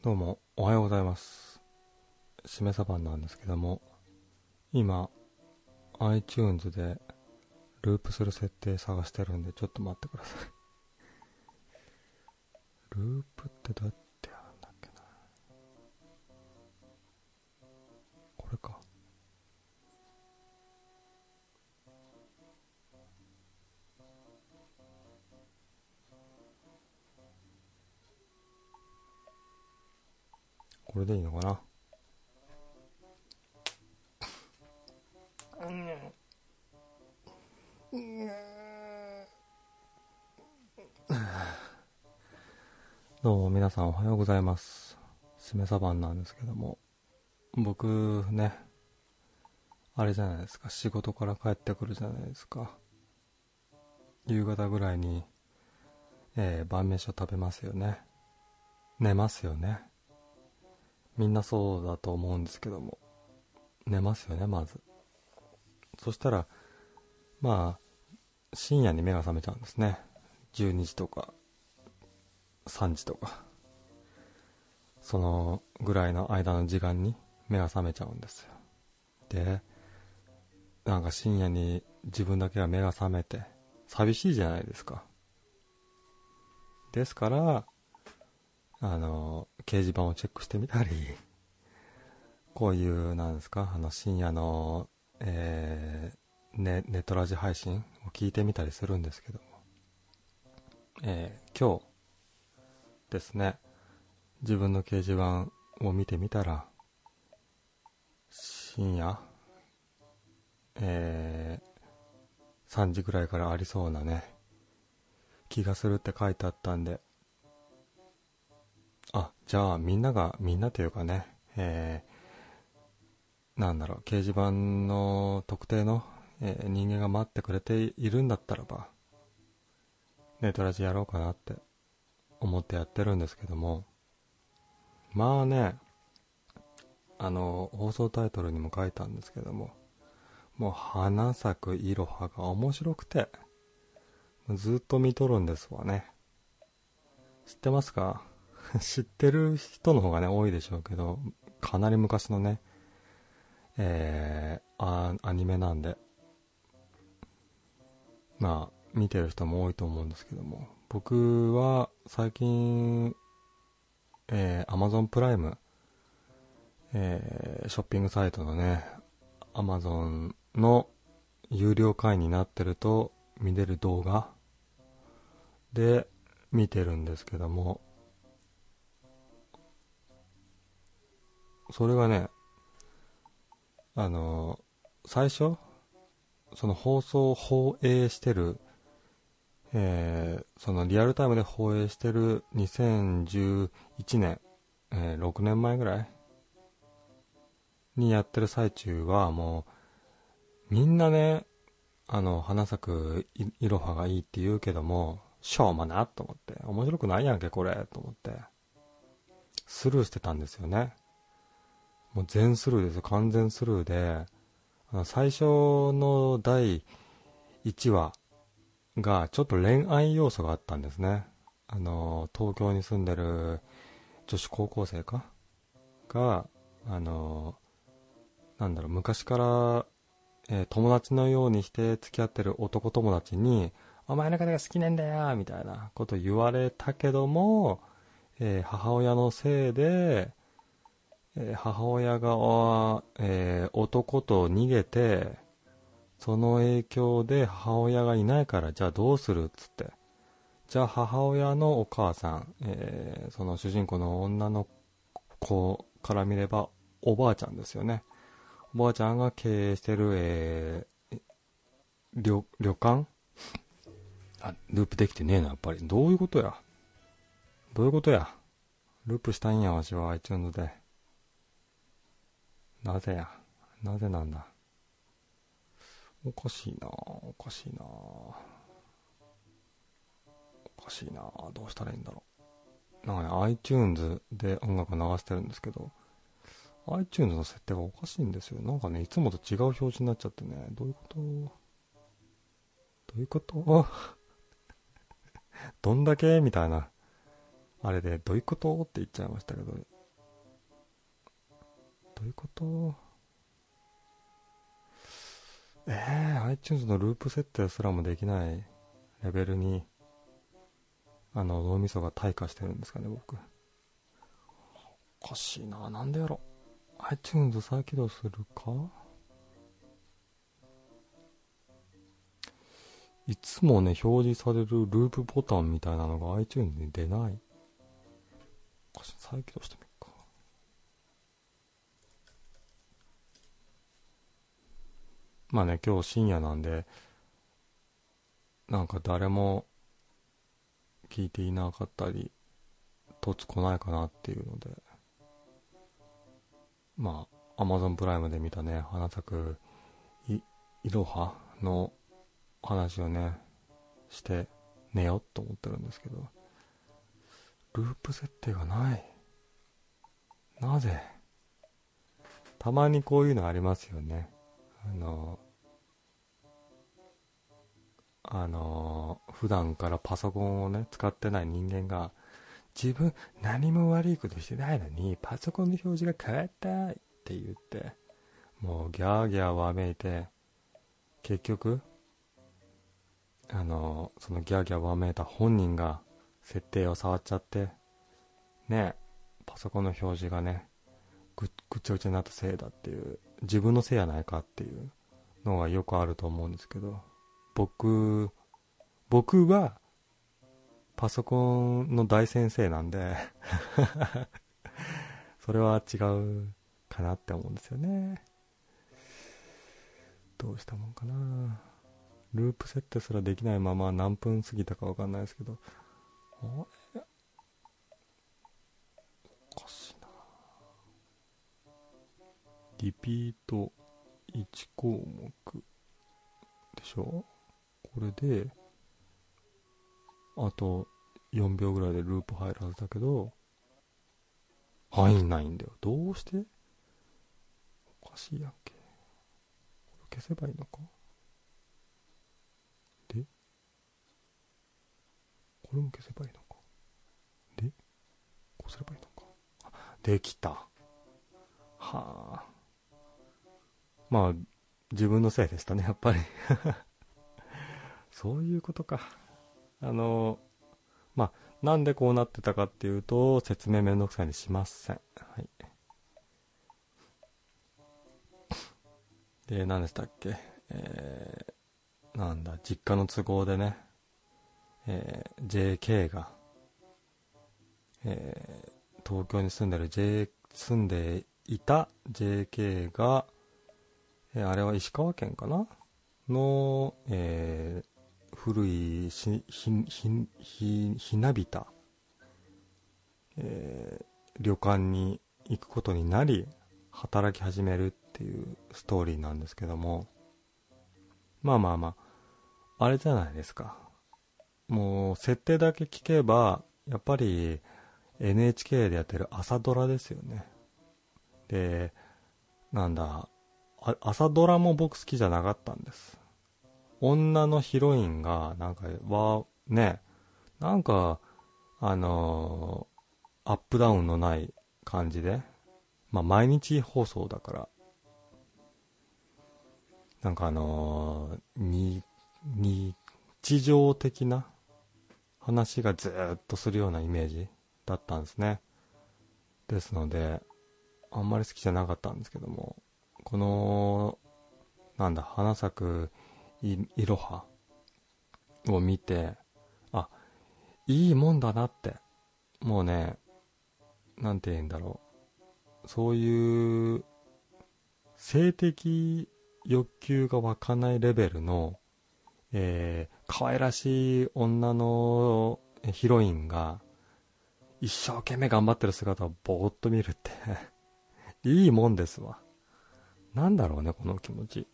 どうも、おはようございます。しめさばんなんですけども、今、iTunes でループする設定探してるんで、ちょっと待ってください。ループってどうやってこれでいいのかな？どうも皆さんおはようございます。しめさばんなんですけども、僕ね、あれじゃないですか、仕事から帰ってくるじゃないですか。夕方ぐらいに、えー晩飯を食べますよね。寝ますよね。みんなそうだと思うんですけども、寝ますよね、まず。そしたら、まあ、深夜に目が覚めちゃうんですね。12時とか、3時とか。そのぐらいの間の時間に目が覚めちゃうんですよ。で、なんか深夜に自分だけが目が覚めて、寂しいじゃないですか。ですから、あの、掲示板をチェックしてみたり、こういう、なんですか、あの、深夜の、えー、ネネットラジ配信を聞いてみたりするんですけど、えー今日ですね、自分の掲示板を見てみたら、深夜、えー、3時ぐらいからありそうなね、気がするって書いてあったんで、じゃあみんなが、みんなというかね、えー、なんだろう、掲示板の特定の、えー人間が待ってくれているんだったらば、ネットラジやろうかなって思ってやってるんですけども、まあね、あの、放送タイトルにも書いたんですけども、もう花咲くいろはが面白くて、ずっと見とるんですわね。知ってますか？知ってる人の方がね、多いでしょうけど、かなり昔のね、えー、アニメなんで、まあ、見てる人も多いと思うんですけども、僕は最近、えー、Amazon プライム、えーショッピングサイトのね、Amazon の有料会員になってると見れる動画で見てるんですけども、それがね、あの、最初、その放送を、放映してる、えーそのリアルタイムで放映してる2011年、えー6年前ぐらいにやってる最中はもう、みんなね、あの、花咲くいいろはがいいって言うけども、しょうもなと思って、面白くないやんけ、これ、と思って、スルーしてたんですよね。もう全スルーですよ、完全スルーで、最初の第1話がちょっと恋愛要素があったんですね。あの、東京に住んでる女子高校生か？が、あの、なんだろう、昔から、えー友達のようにして付き合ってる男友達に、お前の方が好きなんだよみたいなこと言われたけども、えー母親のせいで、え母親が、えー男と逃げて、その影響で母親がいないから、じゃあどうするっつって。じゃあ母親のお母さん、えーその主人公の女の子から見ればおばあちゃんですよね。おばあちゃんが経営してる、えー旅、旅館？あ、ループできてねえな、やっぱり。どういうことや？どういうことや？ループしたいんや、わしは iTunes で。なぜや？なぜなんだ？おかしいなおかしいな。おかしいなどうしたらいいんだろう。なんかね、iTunes で音楽流してるんですけど、iTunes の設定がおかしいんですよ。なんかね、いつもと違う表示になっちゃってね、どういうこと？どういうこと？どんだけ？みたいな。あれで、どういうこと？って言っちゃいましたけど、どういうこと？えー、iTunes のループ設定すらもできないレベルに、あの、脳みそが退化してるんですかね、僕。おかしいな、なんでやろ？iTunes 再起動するか？いつもね、表示されるループボタンみたいなのが iTunes に出ない。おかしい、再起動してみるか。まあね、今日深夜なんで、なんか誰も聞いていなかったり、凸来ないかなっていうので、まあ、アマゾンプライムで見たね、花咲くい、いろはの話をね、して寝ようと思ってるんですけど、ループ設定がない。なぜ？たまにこういうのありますよね。あの、あの、普段からパソコンをね、使ってない人間が、自分何も悪いことしてないのに、パソコンの表示が変わったって言って、もうギャーギャーわめいて、結局、あの、そのギャーギャーわめいた本人が設定を触っちゃって、ね、パソコンの表示がね、ぐぐちゃぐちゃになったせいだっていう、自分のせいやないかっていうのがよくあると思うんですけど、僕、僕は、パソコンの大先生なんで それは違うかなって思うんですよね。どうしたもんかな。ループ設定すらできないまま何分過ぎたかわかんないですけど、おかしい。リピート1項目でしょ？これで、あと4秒ぐらいでループ入るはずだけど、入んないんだよ。どうして？おかしいやんけ。これ消せばいいのか？でこれも消せばいいのか？でこうすればいいのか、できた。はあ。まあ、自分のせいでしたね、やっぱり そういうことか。あの、まあ、なんでこうなってたかっていうと、説明めんどくさいにしません。はい。で、何でしたっけ？えー、なんだ、実家の都合でね、えー、JK が、えー、東京に住んでる J、住んでいた JK が、えー、あれは石川県かな？の、えー、古いひひひひなびた、えー、旅館に行くことになり働き始めるっていうストーリーなんですけども。まあまあまああれじゃないですか。もう設定だけ聞けばやっぱり NHK でやってる朝ドラですよね。でなんだ朝ドラも僕好きじゃなかったんです。女のヒロインが、なんか、わ、ね、なんか、あのー、アップダウンのない感じで、まあ、毎日放送だから、なんかあのー、に、日常的な話がずっとするようなイメージだったんですね。ですので、あんまり好きじゃなかったんですけども、この、なんだ、花咲くいいろはを見て、あ、いいもんだなって。もうね、なんて言うんだろう。そういう、性的欲求が湧かないレベルの、えー、可愛らしい女のヒロインが、一生懸命頑張ってる姿をぼーっと見るって いいもんですわ。なんだろうね、この気持ち。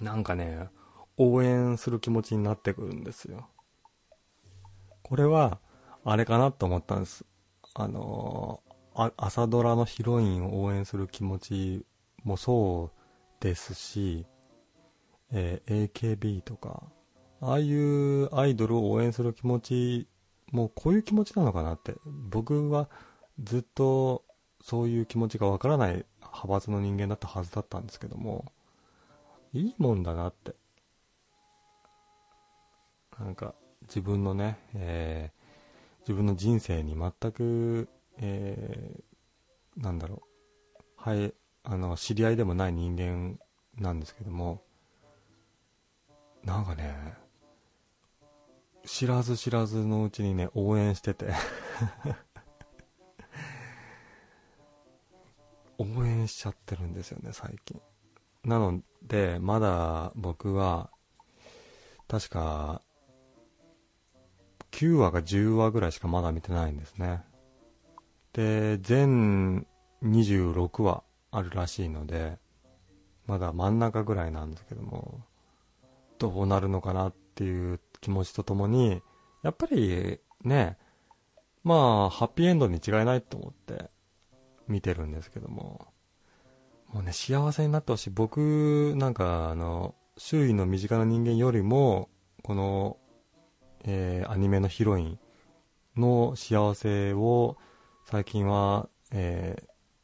なんかね、応援する気持ちになってくるんですよ。これは、あれかなと思ったんです。あのー、朝ドラのヒロインを応援する気持ちもそうですし、えー、AKB とか、ああいうアイドルを応援する気持ちもうこういう気持ちなのかなって。僕はずっとそういう気持ちがわからない派閥の人間だったはずだったんですけども、いいもんだなって。なんか、自分のね、えー、自分の人生に全く、えー、なんだろう、はい、あの、知り合いでもない人間なんですけども、なんかね、知らず知らずのうちにね、応援してて応援しちゃってるんですよね、最近。なので、まだ僕は、確か、9話か10話ぐらいしかまだ見てないんですね。で、全26話あるらしいので、まだ真ん中ぐらいなんですけども、どうなるのかなっていう気持ちとともに、やっぱりね、まあ、ハッピーエンドに違いないと思って見てるんですけども、もうね、幸せになってほしい。僕、なんか、あの、周囲の身近な人間よりも、この、えー、アニメのヒロインの幸せを、最近は、え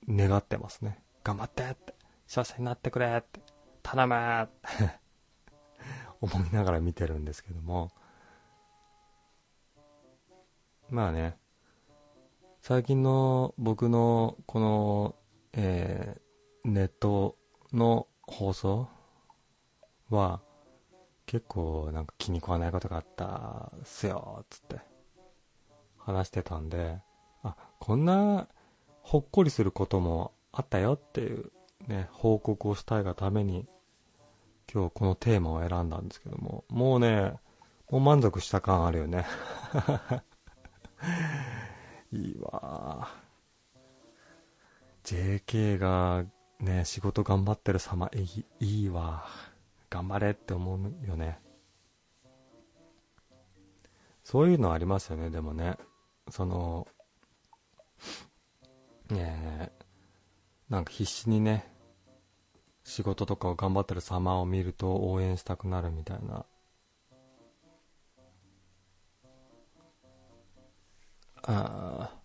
ー、願ってますね。頑張ってって。幸せになってくれって。頼むって 思いながら見てるんですけども。まあね、最近の僕のこの、えー、ネットの放送は結構なんか気に食わないことがあったっすよっつって。話してたんであこんなほっこりすることもあったよっていうね報告をしたいがために今日このテーマを選んだんですけどももうねもう満足した感あるよね。いいわ JK がね、仕事頑張ってる様、いいいわ。頑張れって思うよね。そういうのありますよね、でもね。その、ねなんか必死にね、仕事とかを頑張ってる様を見ると応援したくなるみたいな。ああ、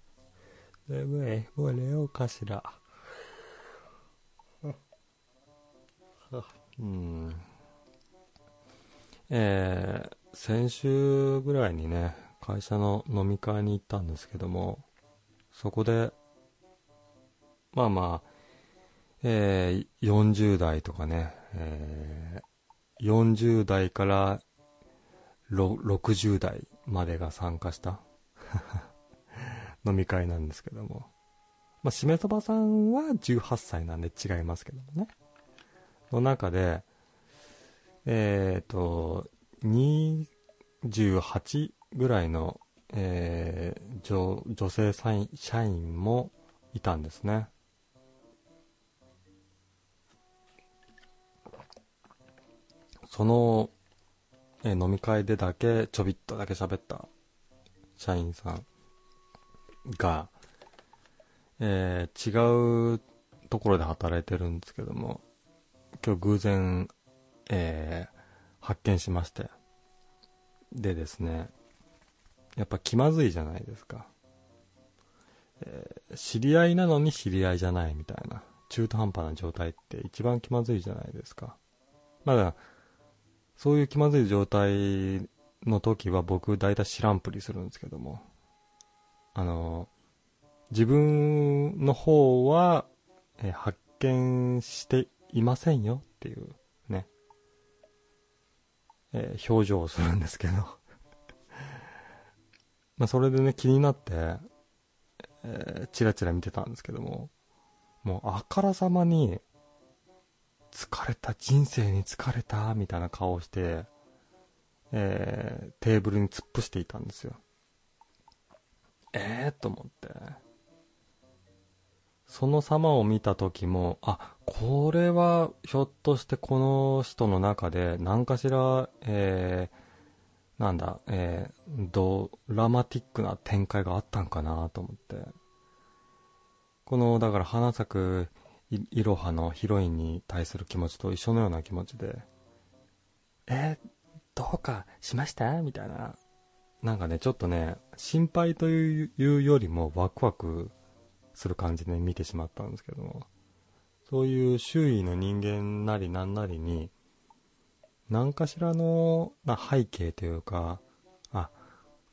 眠い。もう寝ようかしら。うん。えー、先週ぐらいにね、会社の飲み会に行ったんですけども、そこで、まあまあ、えー、40代とかね、えー、40代から60代までが参加した 飲み会なんですけども。まあ、しめそばさんは18歳なんで違いますけどもね。の中で、えっ、ー、と、28ぐらいの、えー、女女性社員もいたんですね。その、えー、飲み会でだけちょびっとだけ喋った社員さんが、えー、違うところで働いてるんですけども、今日偶然、えー、発見しまして。でですね、やっぱ気まずいじゃないですか。えー、知り合いなのに知り合いじゃないみたいな、中途半端な状態って一番気まずいじゃないですか。まだ、そういう気まずい状態の時は僕大体知らんぷりするんですけども、あの、自分の方は、え、発見していませんよっていうね、えー、表情をするんですけど。まあそれでね、気になって、えー、チラチラ見てたんですけども、もうあからさまに、疲れた、人生に疲れた、みたいな顔をして、えー、テーブルに突っ伏していたんですよ。えーと思って。その様を見た時も、あ、これはひょっとしてこの人の中で何かしら、えー、なんだ、えー、ドラマティックな展開があったんかなと思って。この、だから花咲くいろはのヒロインに対する気持ちと一緒のような気持ちで、えー、どうかしました？みたいななんかね、ちょっとね、心配というよりもワクワクする感じで見てしまったんですけども、そういう周囲の人間なりなんなりに、何かしらの背景というか、あ、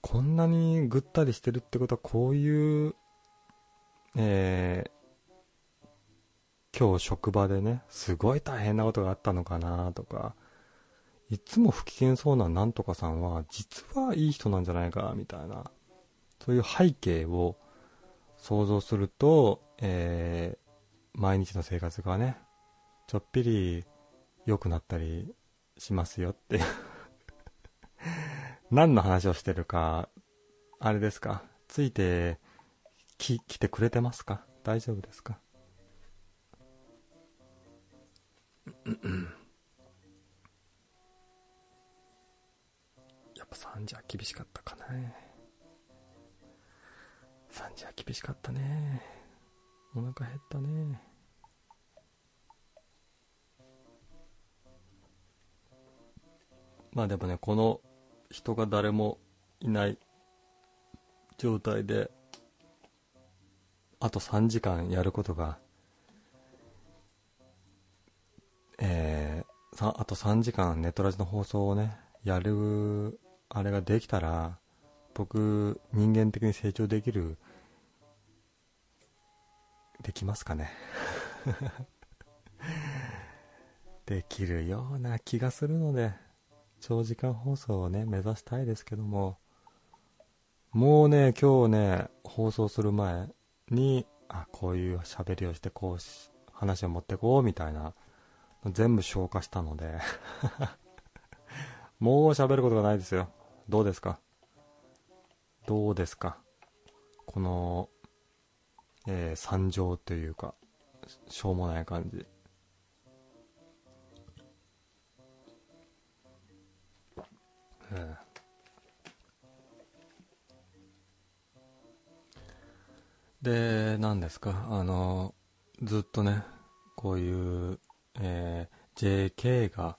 こんなにぐったりしてるってことはこういう、えー、今日職場でね、すごい大変なことがあったのかなとか、いつも不機嫌そうななんとかさんは、実はいい人なんじゃないか、みたいな、そういう背景を想像すると、えー、毎日の生活がね、ちょっぴり良くなったりしますよって。何の話をしてるか、あれですか？ついてき、来てくれてますか？大丈夫ですか？3時は厳しかったかね。3時は厳しかったね。お腹減ったね。まあでもね、この人が誰もいない状態で、あと3時間やることが、えー、あと3時間ネトラジの放送をね、やるあれができたら、僕、人間的に成長できる、できますかね？できるような気がするので、長時間放送をね、目指したいですけども、もうね、今日ね、放送する前に、あ、こういう喋りをして、こうし話を持ってこう、みたいな、全部消化したので もう喋ることがないですよ。どうですか？どうですか？この、えー、惨状というか、しょうもない感じ。うんで、何ですか？あの、ずっとね、こういう、えー、JK が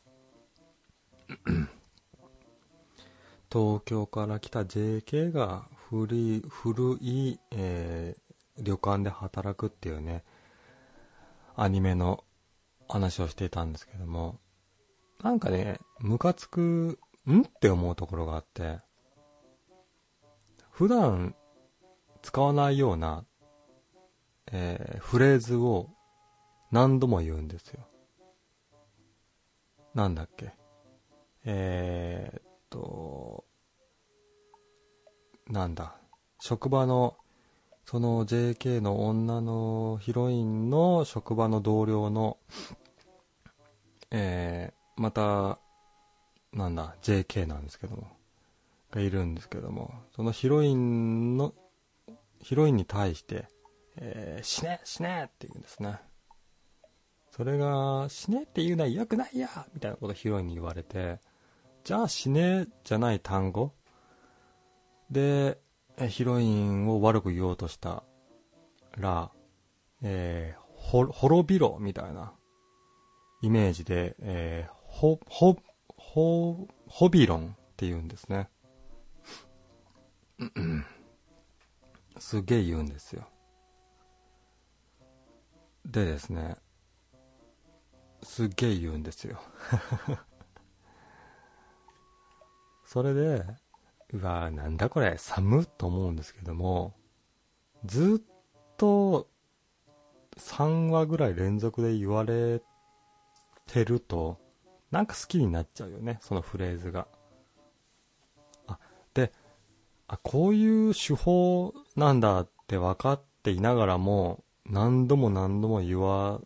東京から来た JK が古い、古い、えー、旅館で働くっていうね、アニメの話をしていたんですけども、なんかね、ムカつく、んって思うところがあって、普段使わないような、えー、フレーズを何度も言うんですよ。なんだっけ？えー、と、なんだ、職場の、その JK の女のヒロインの職場の同僚の、えー、また、なんだ、JK なんですけども、がいるんですけども、そのヒロインの、ヒロインに対して、えー、死ね死ねって言うんですね。それが、死ねって言うのは良くないやみたいなことヒロインに言われて、じゃあ死ねじゃない単語？で、ヒロインを悪く言おうとしたら、えー、ほ、滅びろみたいなイメージで、えー、ほ、ほ、ほ、ホビロンって言うんですね。すげえ言うんですよ。でですね、すげえ言うんですよ。それで、うわなんだこれ、寒と思うんですけども、ずっと3話ぐらい連続で言われてると、なんか好きになっちゃうよね、そのフレーズが。あ、で、あ、こういう手法なんだって分かっていながらも、何度も何度も言わ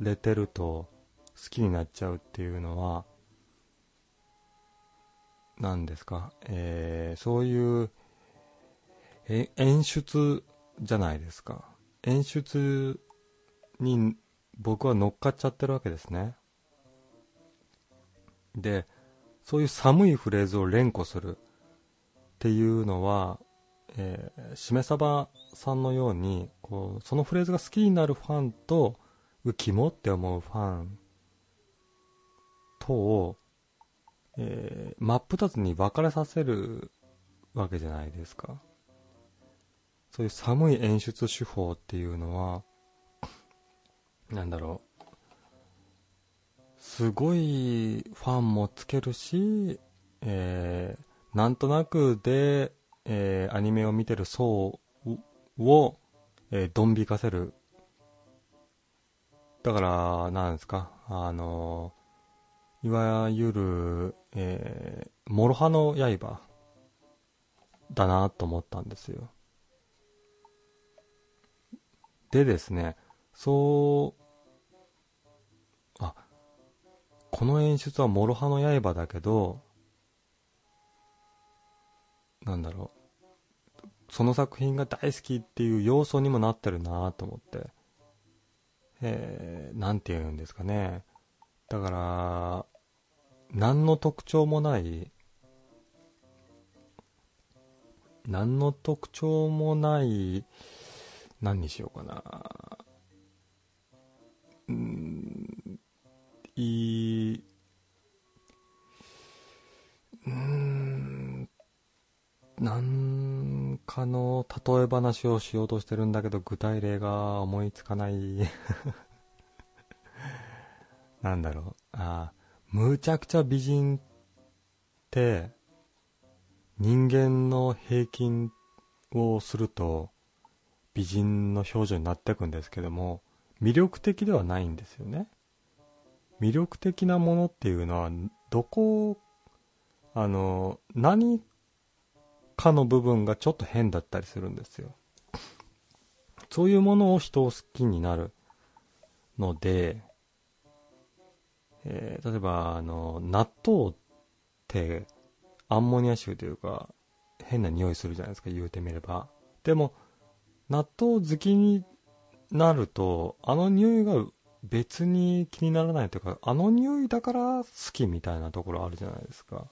れてると好きになっちゃうっていうのは、なんですか、えー、そういう演出じゃないですか。演出に僕は乗っかっちゃってるわけですね。で、そういう寒いフレーズを連呼するっていうのは、えー、しめさばさんのように、こう、そのフレーズが好きになるファンと、うキモって思うファンとを、えー、真っ二つに分かれさせるわけじゃないですか。そういう寒い演出手法っていうのは、なんだろう。すごいファンもつけるし、えー、なんとなくで、えー、アニメを見てる層を、えー、ドン引かせる。だから、なんですか、あのいわゆる、えー、諸刃の刃だなと思ったんですよ。でですね、そう、あ、この演出は諸刃の刃だけど、なんだろう、その作品が大好きっていう要素にもなってるなと思って、えー、なんて言うんですかね。だから、何の特徴もない、何の特徴もない、何にしようかな。うん、いい、うん、なんかの例え話をしようとしてるんだけど、具体例が思いつかない なんだろう。ああ。むちゃくちゃ美人って人間の平均をすると美人の表情になっていくんですけども魅力的ではないんですよね。魅力的なものっていうのはどこあの何かの部分がちょっと変だったりするんですよ。そういうものを人を好きになるのでえー、例えば、あの、納豆ってアンモニア臭というか、変な匂いするじゃないですか、言うてみれば。でも、納豆好きになると、あの匂いが別に気にならないというか、あの匂いだから好きみたいなところあるじゃないですか。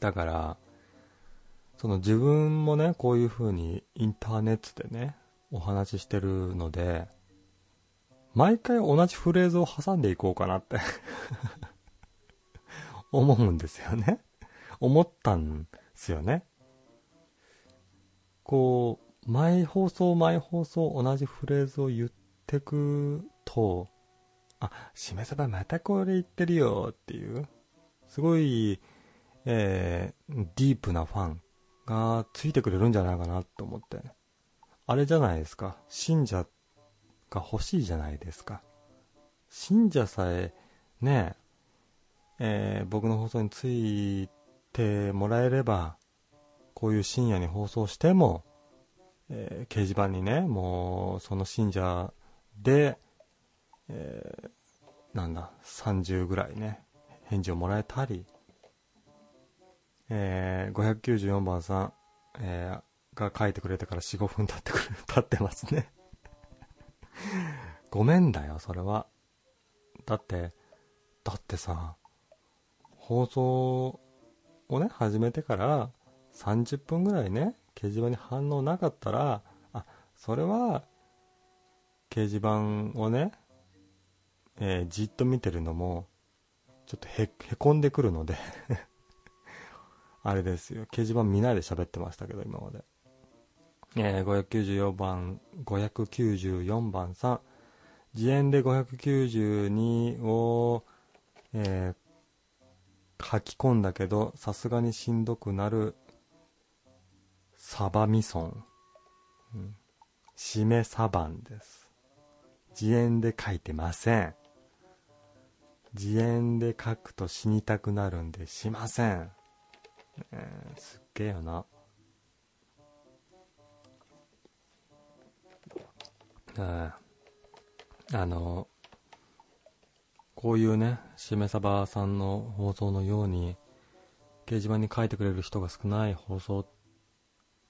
だから、その自分もね、こういう風にインターネットでね、お話ししてるので、毎回同じフレーズを挟んでいこうかなって 思うんですよね。思ったんですよね。こう、毎放送毎放送同じフレーズを言ってくと、あ、しめさばまたこれ言ってるよっていう、すごい、えー、ディープなファンがついてくれるんじゃないかなと思って。あれじゃないですか。信者が欲しいじゃないですか。信者さえ、ね、えー、僕の放送についてもらえれば、こういう深夜に放送しても、えー、掲示板にね、もう、その信者で、えー、なんだ、30ぐらいね、返事をもらえたり、えー、594番さん、えー、が書いてくれてから4、5分経ってくれ、経ってますね ごめんだよ、それは。だって、だってさ、放送をね、始めてから30分ぐらいね、掲示板に反応なかったら、あ、それは、掲示板をね、えー、じっと見てるのも、ちょっとへ、へこんでくるので あれですよ、掲示板見ないで喋ってましたけど、今まで。えー、594番、594番さん、自演で592を、えー、書き込んだけど、さすがにしんどくなる、サバミソン。うん。締めサバンです。自演で書いてません。自演で書くと死にたくなるんでしません。えー、すっげえよな。あの、こういうね、しめさばさんの放送のように、掲示板に書いてくれる人が少ない放送っ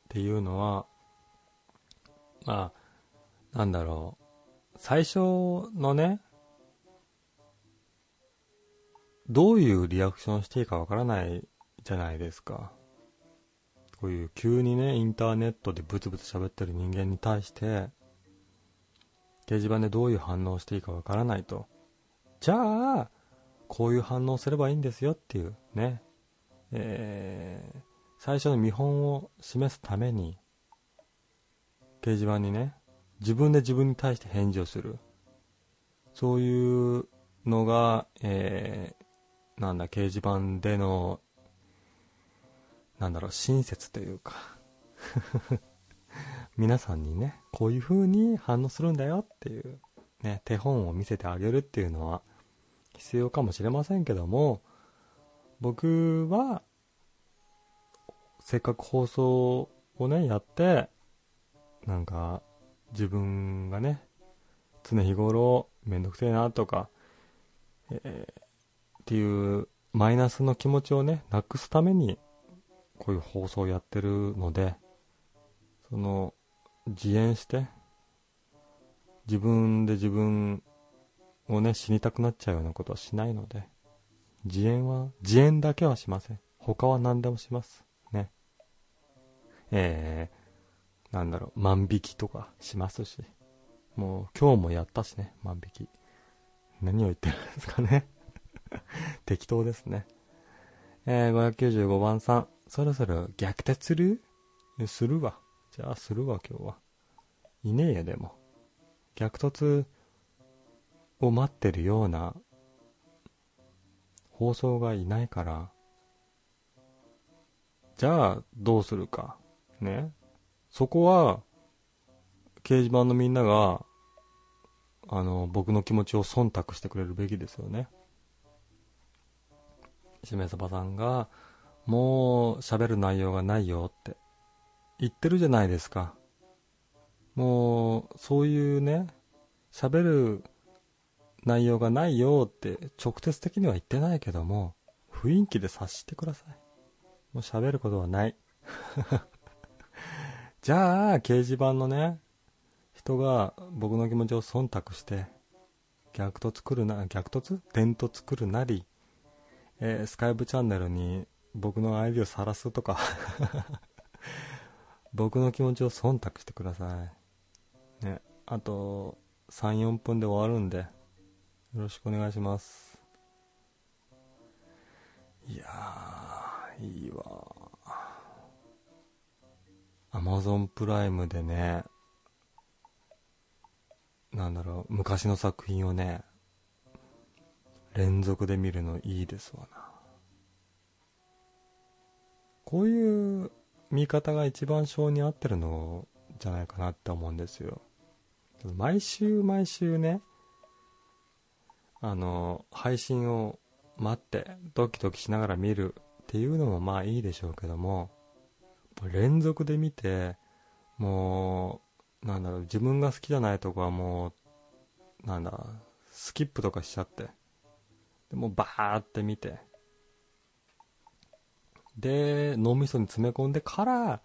ていうのは、まあ、なんだろう、最初のね、どういうリアクションしていいかわからないじゃないですか。こういう急にね、インターネットでブツブツ喋ってる人間に対して、掲示板でどういう反応をしていいかわからないと。じゃあ、こういう反応すればいいんですよっていうね、えー、最初の見本を示すために、掲示板にね、自分で自分に対して返事をする。そういうのが、えー、なんだ、掲示板での、なんだろう、親切というか皆さんにね、こういう風に反応するんだよっていう、ね、手本を見せてあげるっていうのは必要かもしれませんけども、僕は、せっかく放送をね、やって、なんか、自分がね、常日頃めんどくせえなとか、えー、っていうマイナスの気持ちをね、なくすために、こういう放送をやってるので、その、自演して、自分で自分をね、死にたくなっちゃうようなことはしないので、自演は、自演だけはしません。他は何でもします。ね。えー、なんだろう、万引きとかしますし。もう今日もやったしね、万引き。何を言ってるんですかね。適当ですね。えー、595番さん。そろそろ逆転する？するわ。じゃあするわ、今日は。いねえよ、でも。逆突を待ってるような放送がいないから、じゃあどうするか。ね。そこは、掲示板のみんなが、あの、僕の気持ちを忖度してくれるべきですよね。しめさばさんが、もう喋る内容がないよって言ってるじゃないですか。もう、そういうね、喋る内容がないよって直接的には言ってないけども、雰囲気で察してください。もう喋ることはない。じゃあ、掲示板のね、人が僕の気持ちを忖度して、逆突作るな、逆突伝突作るなり、えー、スカイプチャンネルに僕の ID を晒すとか僕の気持ちを忖度してください。ね、あと、3、4分で終わるんで、よろしくお願いします。いやー、いいわ。アマゾンプライムでね、なんだろう、昔の作品をね、連続で見るのいいですわな。こういう見方が一番性に合ってるのじゃないかなって思うんですよ。毎週毎週ね、あの、配信を待ってドキドキしながら見るっていうのもまあいいでしょうけども、連続で見て、もう、なんだろう、自分が好きじゃないとこはもう、なんだ、スキップとかしちゃって、でもバーって見て、で、脳みそに詰め込んでから、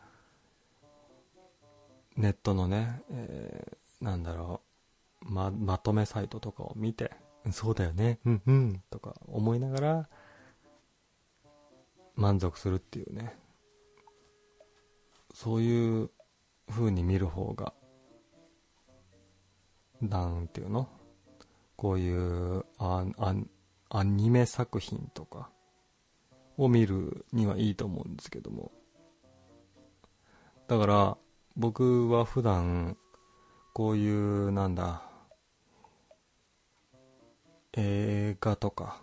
ネットのね、えー、なんだろう、ま、まとめサイトとかを見て、そうだよね、うんうん、とか思いながら、満足するっていうね。そういう風に見る方が、なんていうの？こういうアアニメ作品とか、を見るにはいいと思うんですけども。だから、僕は普段、こういう、なんだ、映画とか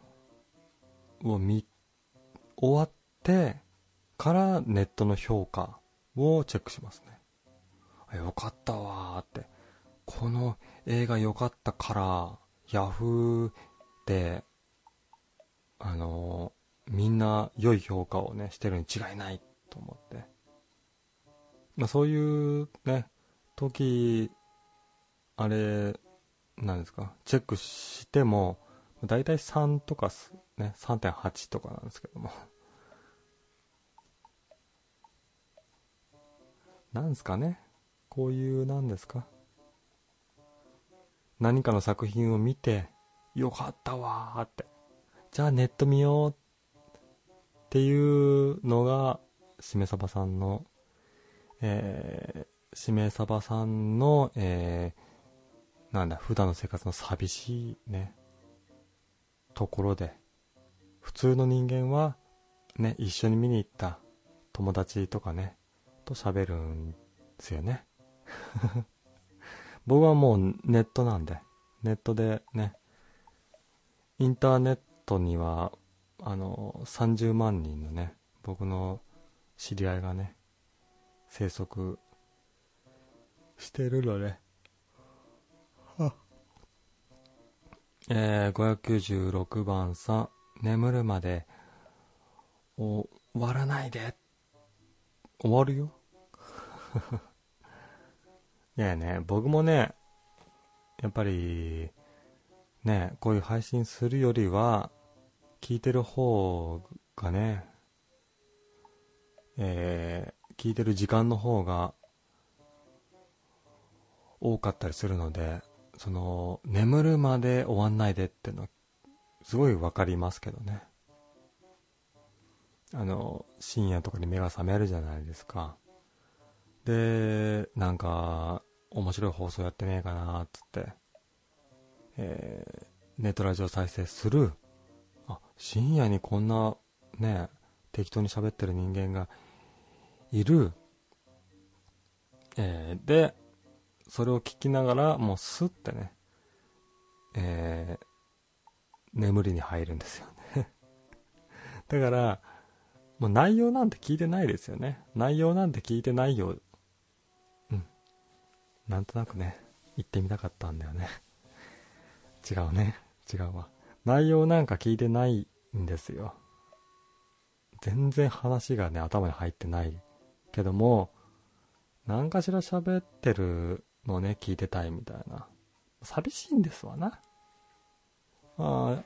を見、終わってからネットの評価をチェックしますね。あ、よかったわーって。この映画良かったから、ヤフーで、あのみんな良い評価をね、してるに違いないと思って。まあそういうね、時、あれ、なんですか、チェックしても、だいたい3とかね、3.8とかなんですけども。なんですかね、こういう、なんですか？何かの作品を見て、よかったわーって。じゃあネット見ようっっていうのが、しめさばさんの、えー、しめさばさんの、えー、なんだ、普段の生活の寂しいね、ところで、普通の人間はね、一緒に見に行った友達とかね、と喋るんですよね。僕はもうネットなんで、ネットでね、インターネットには、あの、30万人のね、僕の知り合いがね、生息してるので、えー、596番さん、眠るまで終わらないで。終わるよ。いやね、僕もね、やっぱり、ね、こういう配信するよりは、聞いてる方がね、えー、聞いてる時間の方が多かったりするので、その、眠るまで終わんないでっていうのは、すごいわかりますけどね。あの、深夜とかに目が覚めるじゃないですか。で、なんか、面白い放送やってねえかなっつって、えー、ネットラジオ再生する。深夜にこんな、ね、適当に喋ってる人間がいる。えー、で、それを聞きながら、もうスッてね、えー、眠りに入るんですよね だから、もう内容なんて聞いてないですよね。内容なんて聞いてないよ。うん。なんとなくね、言ってみたかったんだよね。違うね。違うわ。内容なんか聞いてないんですよ。全然話がね、頭に入ってないけども、何かしら喋ってるのね、聞いてたいみたいな。寂しいんですわな。まあ、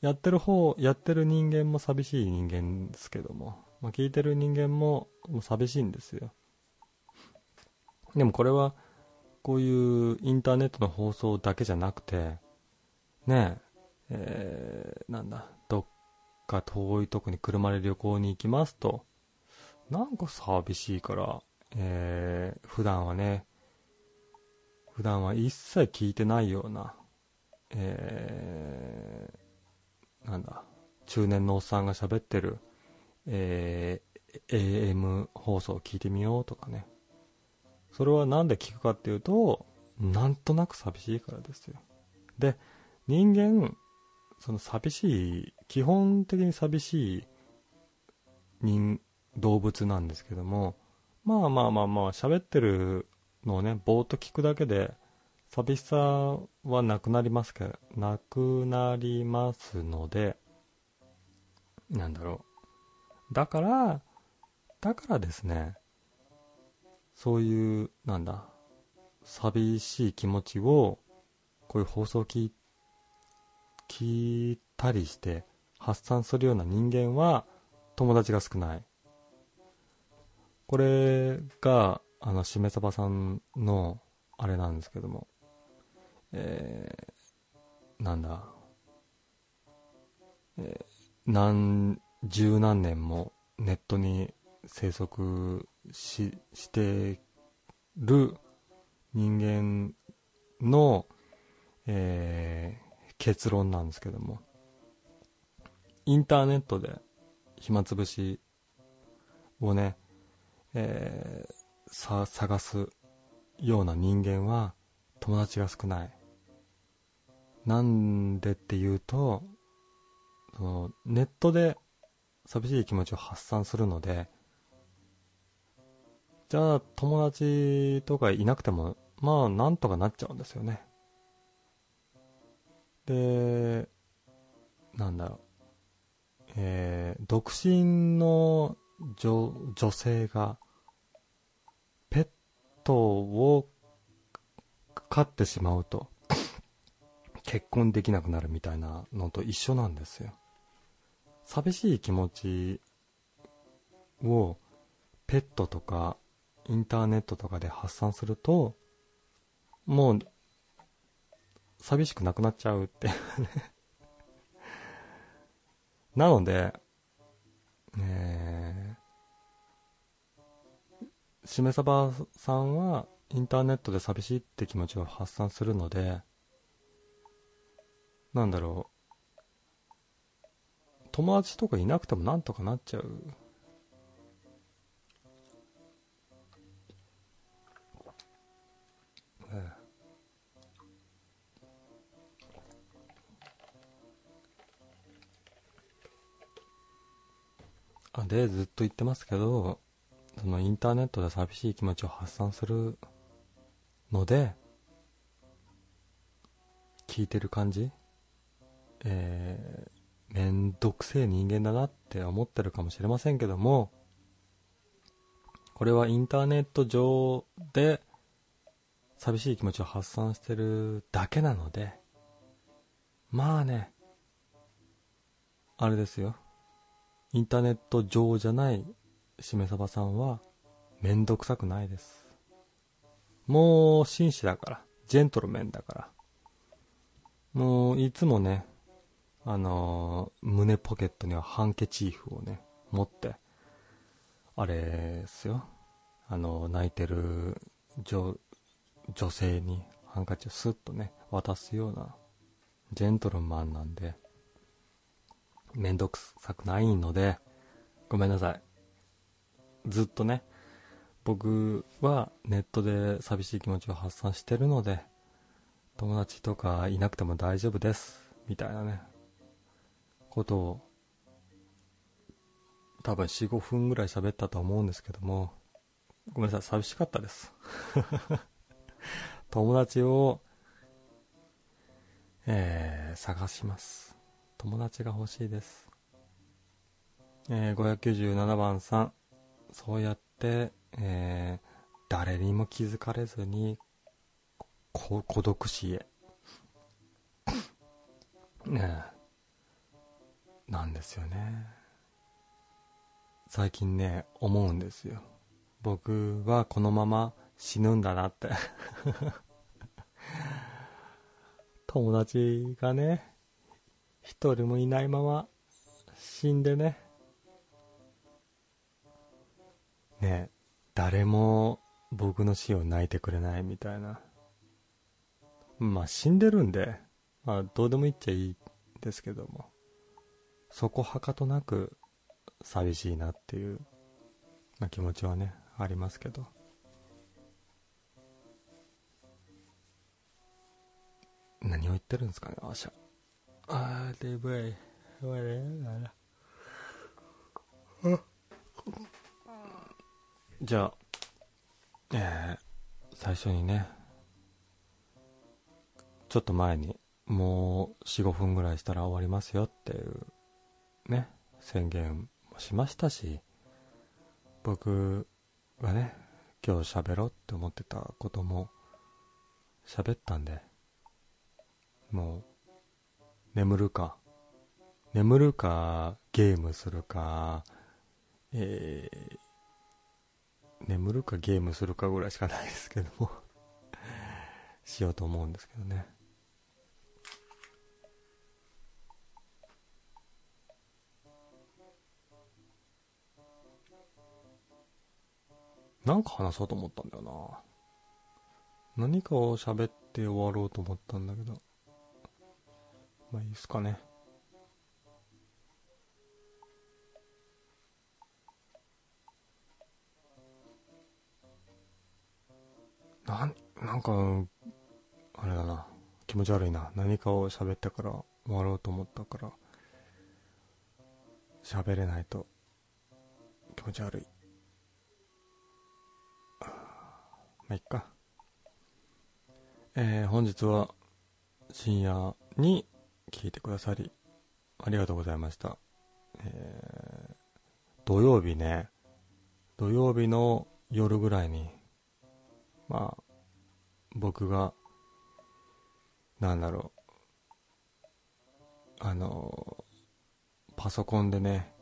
やってる方、やってる人間も寂しい人間ですけども、まあ、聞いてる人間ももう寂しいんですよ。でもこれは、こういうインターネットの放送だけじゃなくて、ねえ、えー、なんだ、どっか遠いとこに車で旅行に行きますと、なんか寂しいから、えー、普段はね、普段は一切聞いてないような、えー、なんだ、中年のおっさんが喋ってる、えー、AM 放送を聞いてみようとかね。それはなんで聞くかっていうと、なんとなく寂しいからですよ。で、人間、その寂しい、基本的に寂しい人、動物なんですけども、まあまあまあまあ、喋ってるのをね、ぼーっと聞くだけで、寂しさはなくなりますけど、なくなりますので、なんだろう。だから、だからですね、そういう、なんだ、寂しい気持ちを、こういう放送を聞い聞いたりして発散するような人間は友達が少ない。これが、あの、しめさばさんの、あれなんですけども、えー、なんだ、えー、何十何年もネットに生息ししてる人間の、えー、結論なんですけども、インターネットで暇つぶしをね、えー、探すような人間は友達が少ない。なんでっていうと、そのネットで寂しい気持ちを発散するので、じゃあ友達とかいなくても、まあなんとかなっちゃうんですよね。で、なんだろう。えー、独身の女女性がペットを飼ってしまうと結婚できなくなるみたいなのと一緒なんですよ。寂しい気持ちをペットとかインターネットとかで発散するともう寂しくなくなっちゃうって なので、えー、しめさばさんはインターネットで寂しいって気持ちを発散するので、なんだろう、友達とかいなくてもなんとかなっちゃう。で、ずっと言ってますけど、そのインターネットで寂しい気持ちを発散するので、聞いてる感じえー、めんどくせえ人間だなって思ってるかもしれませんけども、これはインターネット上で寂しい気持ちを発散してるだけなので、まあね、あれですよ。インターネット上じゃないしめさばさんはめんどくさくないです。もう紳士だから、ジェントルメンだから。もういつもね、あのー、胸ポケットにはハンケチーフをね、持って、あれですよ。あの、泣いてる女、女性にハンカチをスッとね、渡すような、ジェントルマンなんで、めんどくさくないので、ごめんなさい。ずっとね、僕はネットで寂しい気持ちを発散してるので、友達とかいなくても大丈夫です。みたいなね、ことを、多分4、5分ぐらい喋ったと思うんですけども、ごめんなさい、寂しかったです。友達を、えー、探します。友達が欲しいです。えー、597番さん、そうやって、えー、誰にも気づかれずに孤独死へ。ねえ。なんですよね。最近ね、思うんですよ。僕はこのまま死ぬんだなって 友達がね、一人もいないまま死んでね。ね誰も僕の死を泣いてくれないみたいな。まあ死んでるんで、まあどうでもいいっちゃいいですけども、そこはかとなく寂しいなっていう、まあ、気持ちはね、ありますけど。何を言ってるんですかね、あしゃ。あー、デブイ。じゃあ、えー、最初にね、ちょっと前に、もう4、5分ぐらいしたら終わりますよっていう、ね、宣言もしましたし、僕がね、今日喋ろうって思ってたことも喋ったんで、もう、眠るか、眠るか、ゲームするか、えー、眠るか？ゲームするか？ぐらいしかないですけども しようと思うんですけどね。なんか話そうと思ったんだよな。何かを喋って終わろうと思ったんだけど。まあいいっすかね。なん、なんか、あれだな。気持ち悪いな。何かを喋ってから終わろうと思ったから、喋れないと気持ち悪い。まあ、いっか。えー、本日は深夜に聞いてくださり、ありがとうございました。えー、土曜日ね、土曜日の夜ぐらいに、まあ、僕が、なんだろう、あの、パソコンでね、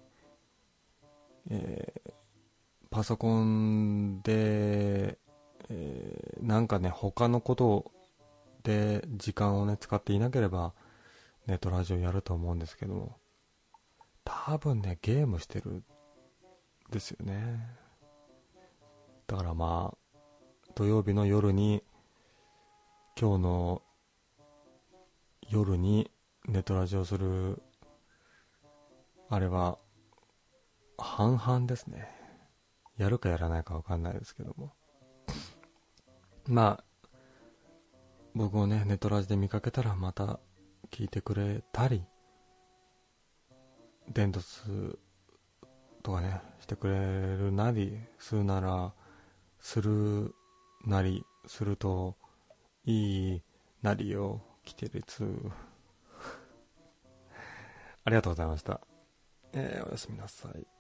えー、パソコンでえー、なんかね、他のことで時間をね、使っていなければ、ネットラジオやると思うんですけど多分ね、ゲームしてるですよね。だからまあ、土曜日の夜に、今日の夜にネットラジオするあれは半々ですねやるかやらないか分かんないですけどもまあ僕をねネトラジで見かけたらまた聞いてくれたり伝達とかねしてくれるなりするならするなりするといいなりを来てるつ ありがとうございました、えー、おやすみなさい。